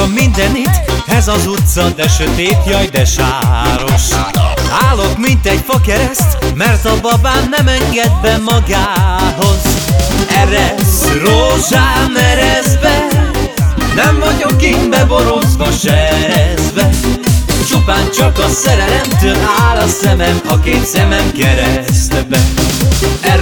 mindenit, ez az utca, de sötét, jaj, de sáros. Állok, mint egy fakereszt, mert a babám nem enged be magához Eresz, rózsám, eresz be Nem vagyok én beborozva, serezve. Csupán csak a szerelemtől áll a szemem, a két szemem keresztbe. Eresz,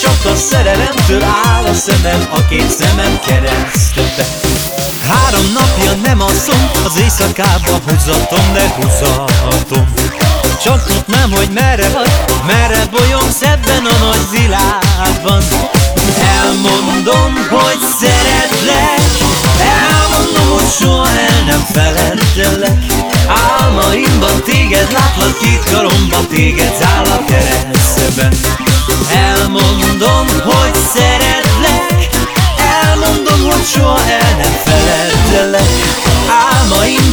csak a szerelemtől áll a szemem, a két szemem keresztbe. Három napja nem alszom, az éjszakába húzatom, de húzatom Csak tudnám, hogy merre vagy, merre bolyongsz ebben a nagy világban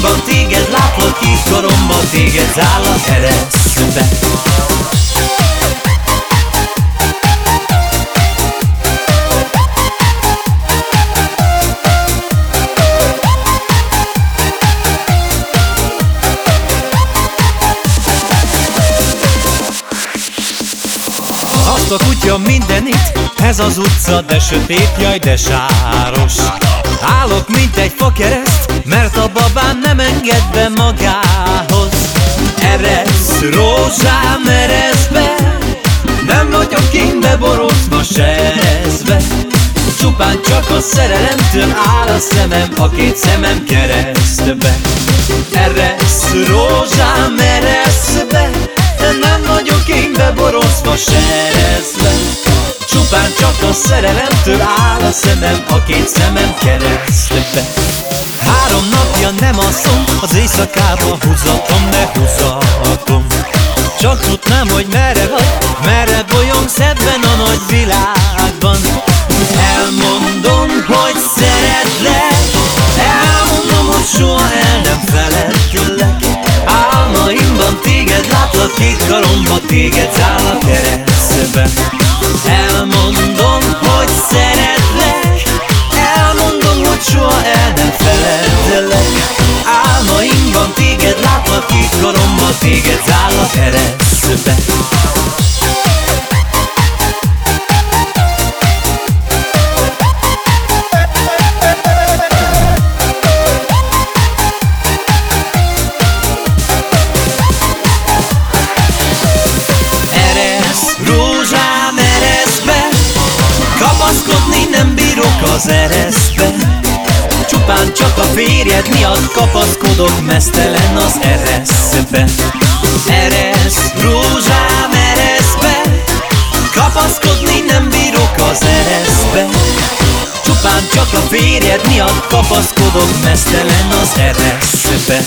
Álmaimban téged látlak, két karomba téged záll a keresztben a kutya mindenit, ez az utca, de sötét, jaj, de sáros. Állok, mint egy fakereszt, mert a babám nem enged be magához. Eresz, rózsám, eresz be Nem vagyok én beborozva, serezve. Csupán csak a szerelemtől áll a szemem, a két szemem keresztbe. Eresz, rózsám, eresz be Nem vagyok én beborozva, serezve Csupán csak a szerelemtől áll a szemem, a két szemem keresztbe. Három napja nem alszom, az éjszakába húzatom, de húzatom Csak tudnám, hogy merre vagy, merre bolyongsz ebben a nagy világban. Elmondom, hogy szeretlek Elmondom, hogy soha el nem feledlek Álmaimban téged látlak, két karomba téged záll a keresztbe az ereszbe. Csupán csak a férjed miatt kapaszkodok Mesztelen az ereszbe. Eresz, rózsám, eresz be Kapaszkodni nem bírok az ereszbe. Csupán csak a férjed miatt kapaszkodok Mesztelen az ereszbe